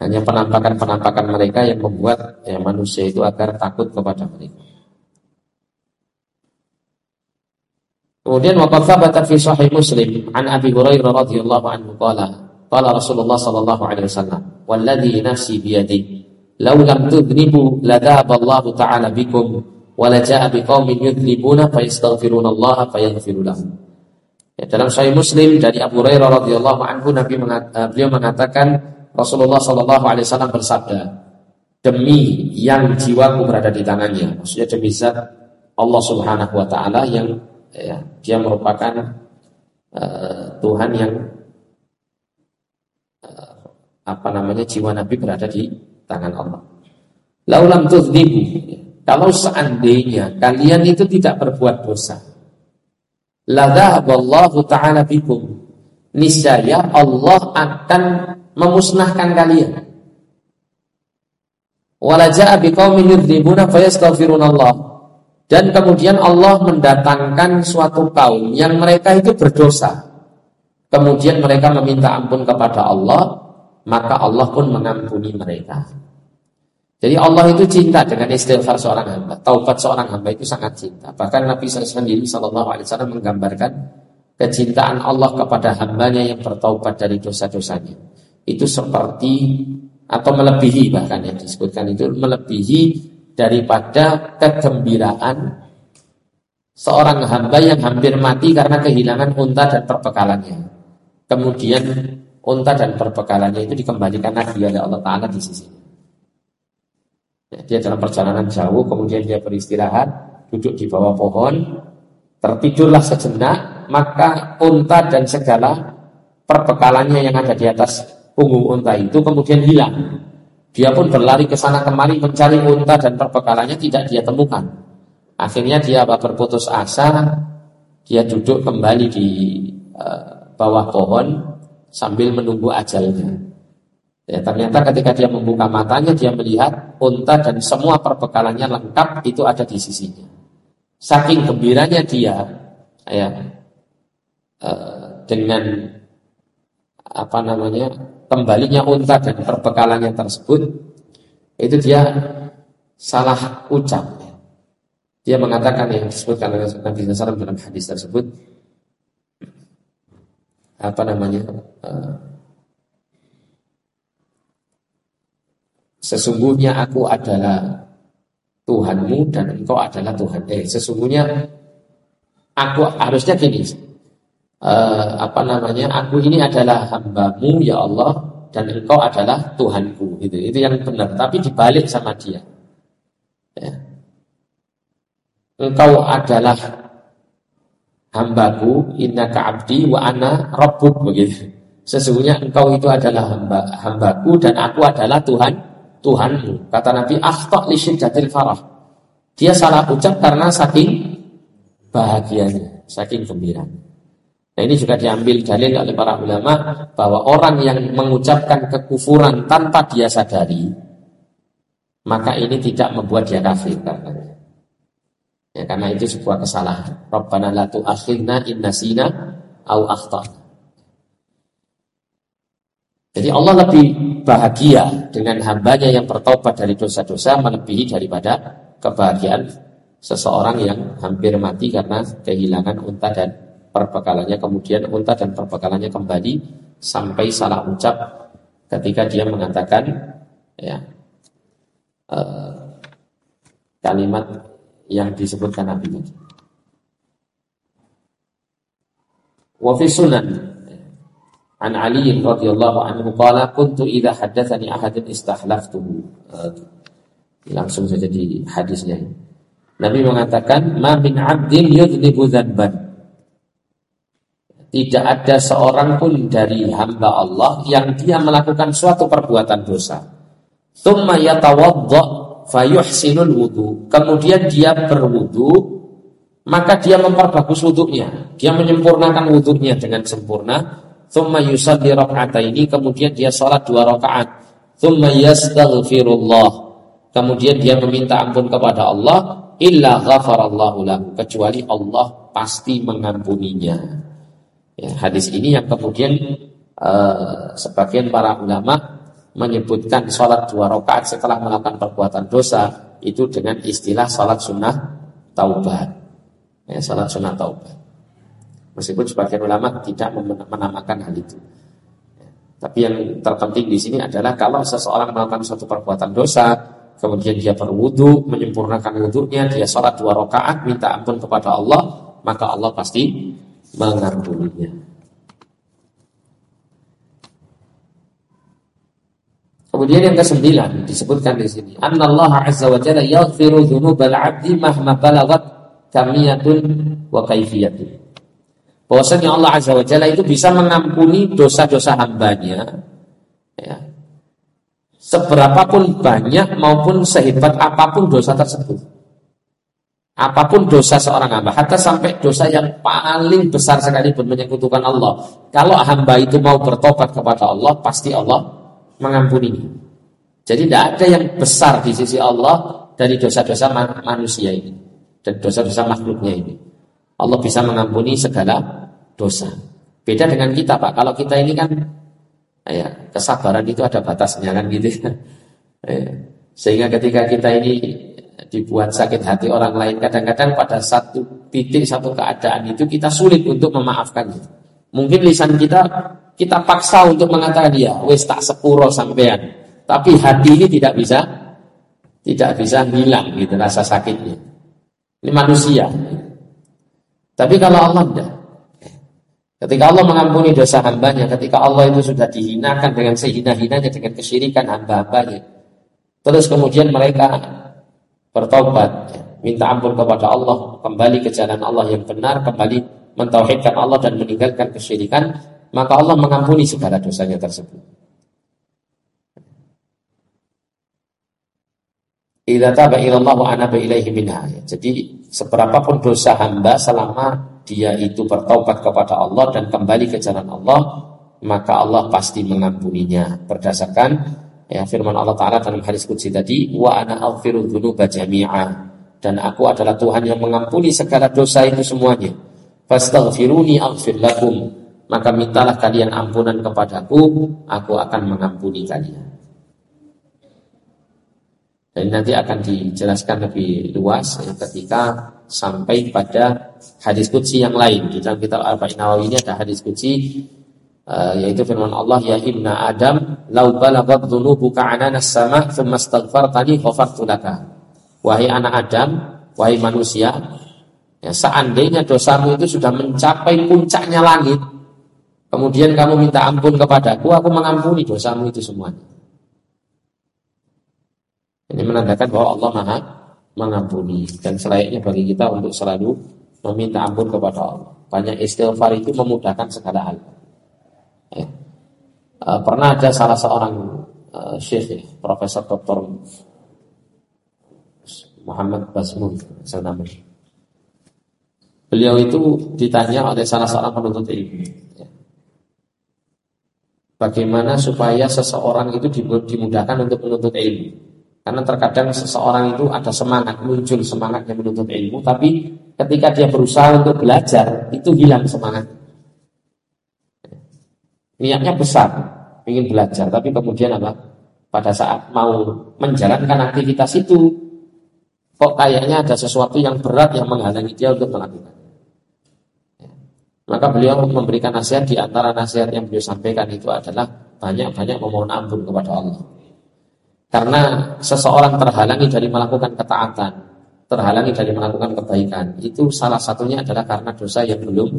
S2: hanya penampakan-penampakan mereka yang membuat ya, manusia itu agar takut kepada mereka Kemudian waqad thabata fi sahih Muslim an Abi Hurairah radhiyallahu anhu qala qala Rasulullah sallallahu alaihi wasallam walladhi nafsi biyadihi Lau lam tudnibu Allah ta'ala bikum wa la ja'a biqaumin yudnibuna fa yastaghfiruna Allah fa yaghfiru lahum. Ya, dalam Sahih Muslim dari Abu Hurairah radhiyallahu anhu Nabi mengat, uh, beliau mengatakan Rasulullah sallallahu alaihi wasallam bersabda, demi yang jiwaku berada di tangannya, maksudnya demi zat Allah Subhanahu wa taala yang ya, dia merupakan uh, Tuhan yang uh, apa namanya jiwa Nabi berada di tangan Allah. Laulam tudznibu, kalau seandainya kalian itu tidak berbuat dosa, la taala bikum. Niscaya Allah akan memusnahkan kalian. Wala jaa biqaumin. Dan kemudian Allah mendatangkan suatu kaum yang mereka itu berdosa. Kemudian mereka meminta ampun kepada Allah maka Allah pun mengampuni mereka. Jadi Allah itu cinta dengan istighfar seorang hamba. Taubat seorang hamba itu sangat cinta. Bahkan Nabi sendiri Shallallahu Alaihi Wasallam menggambarkan kecintaan Allah kepada hambanya yang bertaubat dari dosa-dosanya. Itu seperti atau melebihi bahkan yang disebutkan itu melebihi daripada kegembiraan seorang hamba yang hampir mati karena kehilangan unta dan perbekalannya. Kemudian unta dan perbekalannya itu dikembalikan lagi oleh Allah Ta'ala di sisi ya, dia dalam perjalanan jauh kemudian dia beristirahat duduk di bawah pohon tertidurlah sejenak maka unta dan segala perbekalannya yang ada di atas punggung unta itu kemudian hilang dia pun berlari ke sana kemari mencari unta dan perbekalannya tidak dia temukan akhirnya dia berputus asa dia duduk kembali di uh, bawah pohon sambil menunggu ajalnya. Ya, ternyata ketika dia membuka matanya dia melihat unta dan semua perbekalannya lengkap itu ada di sisinya. Saking gembiranya dia ya uh, dengan apa namanya kembalinya unta dan perbekalannya tersebut itu dia salah ucap. Dia mengatakan yang disebutkan oleh Nabi SAW dalam hadis tersebut apa namanya uh, sesungguhnya aku adalah Tuhanmu dan engkau adalah Tuhan eh sesungguhnya aku harusnya gini uh, apa namanya aku ini adalah hambamu ya Allah dan engkau adalah Tuhanku itu itu yang benar tapi dibalik sama dia ya. engkau adalah hambaku inna abdi wa ana rabbuk begitu. Sesungguhnya engkau itu adalah hamba, hambaku dan aku adalah Tuhan Tuhanmu. Kata Nabi, akhta li syiddatil farah. Dia salah ucap karena saking bahagianya, saking gembira. Nah ini juga diambil dalil oleh para ulama bahwa orang yang mengucapkan kekufuran tanpa dia sadari, maka ini tidak membuat dia kafir. Ya, karena itu sebuah kesalahan. Rabbana la tu'akhidna in nasina au. Jadi Allah lebih bahagia dengan hambanya yang bertobat dari dosa-dosa melebihi daripada kebahagiaan seseorang yang hampir mati karena kehilangan unta dan perbekalannya kemudian unta dan perbekalannya kembali sampai salah ucap ketika dia mengatakan ya uh, kalimat yang disebutkan Nabi tadi. Wa fi sunan An Ali radhiyallahu anhu qala kuntu idza haddatsani ahadun istahlaftuhu. Uh, langsung saja di hadisnya. Nabi mengatakan, "Ma min 'abdin yudhnibu dzanban." Tidak ada seorang pun dari hamba Allah yang dia melakukan suatu perbuatan dosa. Wudu. Kemudian dia berwudu, maka dia memperbagus wudunya. Dia menyempurnakan wudunya dengan sempurna. Yusalli raka'ataini, kemudian dia sholat dua rakaat. Kemudian dia meminta ampun kepada Allah, illa ghafarallahu lahu, kecuali Allah pasti mengampuninya. Ya, hadis ini yang kemudian uh, sebagian para ulama menyebutkan sholat dua rakaat setelah melakukan perbuatan dosa itu dengan istilah sholat sunnah taubat. Ya, sholat sunnah taubat. Meskipun sebagian ulama tidak menamakan hal itu. Ya, tapi yang terpenting di sini adalah kalau seseorang melakukan suatu perbuatan dosa, kemudian dia berwudu, menyempurnakan wudhunya, dia sholat dua rakaat, minta ampun kepada Allah, maka Allah pasti mengampuninya. Kemudian yang kesembilan disebutkan di sini, Allah Azza wa Jalla yaghfiru dzunubal 'abdi mahma balagat kamiyatun wa kaifiyatun. Bahwasanya Allah Azza wa Jalla itu bisa mengampuni dosa-dosa hambanya ya, seberapapun banyak maupun sehebat apa pun dosa tersebut. Apa pun dosa seorang hamba, hatta sampai dosa yang paling besar sekalipun menyekutukan Allah. Kalau hamba itu mau bertobat kepada Allah, pasti Allah mengampuninya. Jadi tidak ada yang besar di sisi Allah dari dosa-dosa manusia ini dan dosa-dosa makhluknya ini. Allah bisa mengampuni segala dosa. Beda dengan kita, Pak. Kalau kita ini kan ya, kesabaran itu ada batasnya kan gitu ya. Sehingga ketika kita ini dibuat sakit hati orang lain. Kadang-kadang pada satu titik, satu keadaan itu kita sulit untuk memaafkan. Mungkin lisan kita kita paksa untuk mengatakan dia, wes tak sepuro sampean. Tapi hati ini tidak bisa tidak bisa hilang gitu rasa sakitnya. Ini manusia. Tapi kalau Allah tidak. Ketika Allah mengampuni dosa hambanya, ketika Allah itu sudah dihinakan dengan sehina-hinanya dengan kesyirikan hamba-hambanya, terus kemudian mereka bertobat, minta ampun kepada Allah, kembali ke jalan Allah yang benar, kembali mentauhidkan Allah dan meninggalkan kesyirikan, maka Allah mengampuni segala dosanya tersebut. Taba wa anaba ilaihi. Jadi seberapapun dosa hamba selama dia itu bertobat kepada Allah dan kembali ke jalan Allah, maka Allah pasti mengampuninya. Berdasarkan Ya, firman Allah Ta'ala dalam hadis kudsi tadi, Wa ana aghfiru dhunuba jami'a. Dan aku adalah Tuhan yang mengampuni segala dosa itu semuanya. Fastaghfiruni aghfir lakum. Maka mintalah kalian ampunan kepadaku, aku akan mengampuni kalian. Dan nanti akan dijelaskan lebih luas ya, ketika sampai pada hadis kudsi yang lain. Di dalam kitab Nawawi ini ada hadis kudsi uh, yaitu firman Allah ya ibna Adam lau balagat dzunubuka ananas sama thumma astaghfartani ghafartu laka wahai anak Adam wahai manusia ya seandainya dosamu itu sudah mencapai puncaknya langit kemudian kamu minta ampun kepadaku aku mengampuni dosamu itu semuanya ini menandakan bahwa Allah Maha mengampuni dan selayaknya bagi kita untuk selalu meminta ampun kepada Allah. Banyak istighfar itu memudahkan segala hal. Ya. Uh, pernah ada salah seorang uh, syekh, ya, Profesor Dr. Muhammad Basmun, saya. Beliau itu ditanya oleh salah seorang penuntut ilmu. Ya. Bagaimana supaya seseorang itu dimudahkan untuk menuntut ilmu? Karena terkadang seseorang itu ada semangat, muncul semangatnya menuntut ilmu, tapi ketika dia berusaha untuk belajar, itu hilang semangat niatnya besar, ingin belajar, tapi kemudian apa? Pada saat mau menjalankan aktivitas itu, kok kayaknya ada sesuatu yang berat yang menghalangi dia untuk melakukan. Maka beliau memberikan nasihat di antara nasihat yang beliau sampaikan itu adalah banyak-banyak memohon ampun kepada Allah. Karena seseorang terhalangi dari melakukan ketaatan, terhalangi dari melakukan kebaikan, itu salah satunya adalah karena dosa yang belum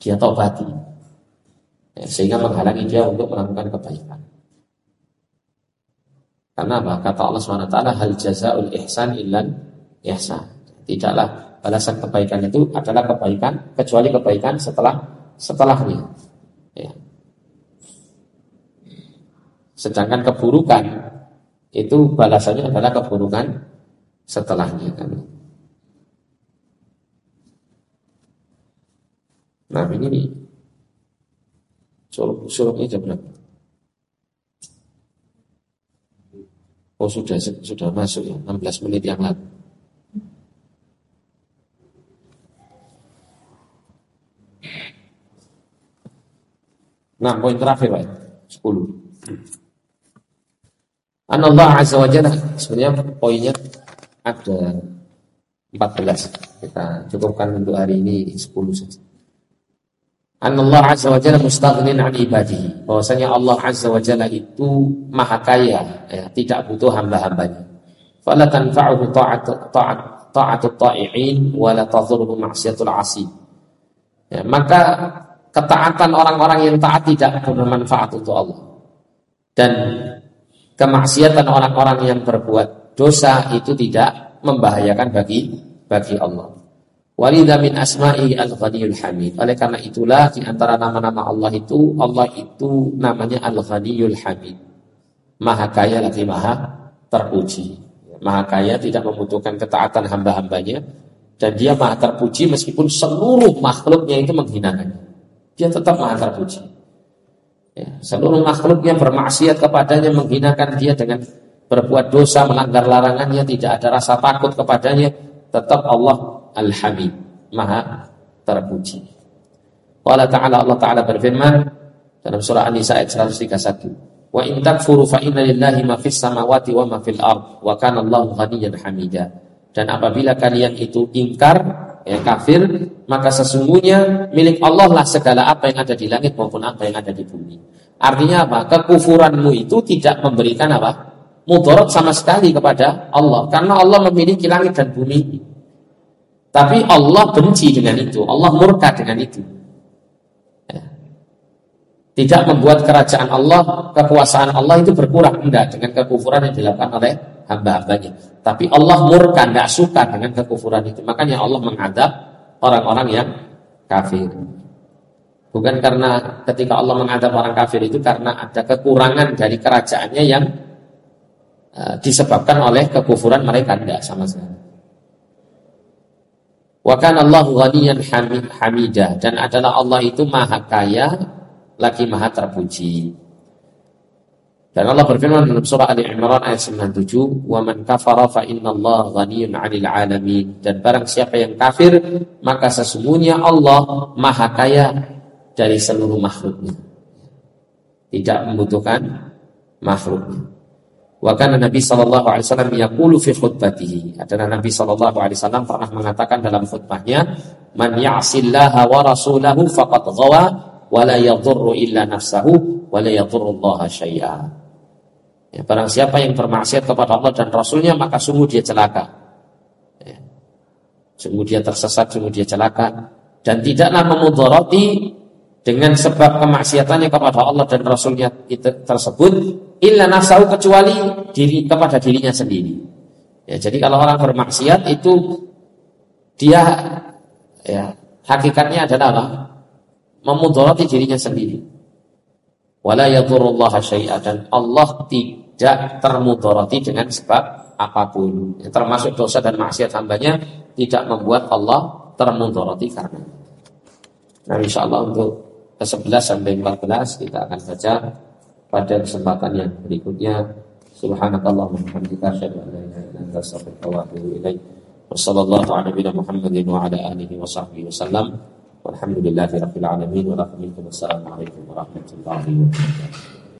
S2: dia taubati. Ya, sehingga menghalangi dia untuk melakukan kebaikan. Karena apa? Kata Allah SWT, hal jazaul ihsan illan ihsan. Tidaklah balasan kebaikan itu adalah kebaikan kecuali kebaikan setelah setelahnya. Ya. Sedangkan keburukan itu balasannya adalah keburukan setelahnya kan. Nah ini suruh suruhnya jam berapa? Oh sudah sudah masuk ya. 16 menit yang lalu. Nah poin terakhir Pak. 10 Allah Azza wa Jalla. Sebenarnya poinnya ada 14 kita cukupkan untuk hari ini 10 saja Allah Azza wa Jalla mustaghnin an ibadihi. Bahwasanya Allah Azza wa Jalla itu maha kaya ya, tidak butuh hamba-hambanya. Fala tanfa'uhu ta'at ta'at ta'atut ta'i'in wa la tadhurruhu ma'siyatul 'asi ya, maka ketaatan orang-orang yang taat tidak bermanfaat untuk Allah. Dan kemaksiatan orang-orang yang berbuat dosa itu tidak membahayakan bagi bagi Allah. Walidha min asma'i al-ghaniyul hamid. Oleh karena itulah di antara nama-nama Allah itu Allah itu namanya al-ghaniyul hamid. Maha kaya lagi maha terpuji. Maha kaya tidak membutuhkan ketaatan hamba-hambanya dan dia maha terpuji meskipun seluruh makhluknya itu menghinakannya. Dia tetap maha terpuji. Ya, seluruh makhluk yang bermaksiat kepadanya menghinakan dia dengan berbuat dosa melanggar larangannya tidak ada rasa takut kepadanya tetap Allah Al-Hamid Maha terpuji. Allah Ta'ala Allah Ta'ala berfirman dalam surah An-Nisa ayat 131. Wa in takfuru fa inna lillahi ma fis samawati wa ma fil ard wa kana Allahu ghaniyan hamida. Dan apabila kalian itu ingkar ya kafir, maka sesungguhnya milik Allah lah segala apa yang ada di langit maupun apa yang ada di bumi. Artinya apa? Kekufuranmu itu tidak memberikan apa? Mudarat sama sekali kepada Allah. Karena Allah memiliki langit dan bumi. Tapi Allah benci dengan itu. Allah murka dengan itu. Ya. Tidak membuat kerajaan Allah, kekuasaan Allah itu berkurang. Tidak dengan kekufuran yang dilakukan oleh hamba-hambanya. Tapi Allah murka, tidak suka dengan kekufuran itu. Makanya Allah mengadab orang-orang yang kafir. Bukan karena ketika Allah mengadab orang kafir itu karena ada kekurangan dari kerajaannya yang uh, disebabkan oleh kekufuran mereka. Tidak sama sekali. Wa kana Allahu ghaniyan hamidah dan adalah Allah itu maha kaya lagi maha terpuji. Dan Allah berfirman dalam surah Ali Imran ayat 97, "Wa man kafara fa Allah ghaniyyun 'anil 'alamin." Dan barang siapa yang kafir, maka sesungguhnya Allah Maha Kaya dari seluruh makhluknya. Tidak membutuhkan makhluknya. Wa kana Nabi sallallahu alaihi wasallam yaqulu fi khutbatihi. Adalah Nabi sallallahu alaihi wasallam pernah mengatakan dalam khutbahnya, "Man ya'sillaha wa rasulahu faqad ghawa wa la yadhurru illa nafsahu wa la yadhurru Allah syai'a." Ya, barang siapa yang bermaksiat kepada Allah dan Rasulnya maka sungguh dia celaka. Ya. Sungguh dia tersesat, sungguh dia celaka. Dan tidaklah memudarati dengan sebab kemaksiatannya kepada Allah dan Rasulnya itu tersebut illa nafsahu kecuali diri kepada dirinya sendiri. Ya, jadi kalau orang bermaksiat itu dia ya hakikatnya adalah apa? Memudarati dirinya sendiri. Wala yadhurrullaha syai'a dan Allah tidak tidak termudarati dengan sebab apa pun. Ya, termasuk dosa dan maksiat hambanya tidak membuat Allah termudarati karena. Nah insya Allah untuk ke-11 sampai 14 kita akan baca pada kesempatan yang berikutnya. Subhanakallah wa bihamdika asyhadu an la ilaha illa anta wa atubu ilaik. Wa ala alihi wa sahbihi wasallam. Walhamdulillahi wa Assalamualaikum warahmatullahi wabarakatuh.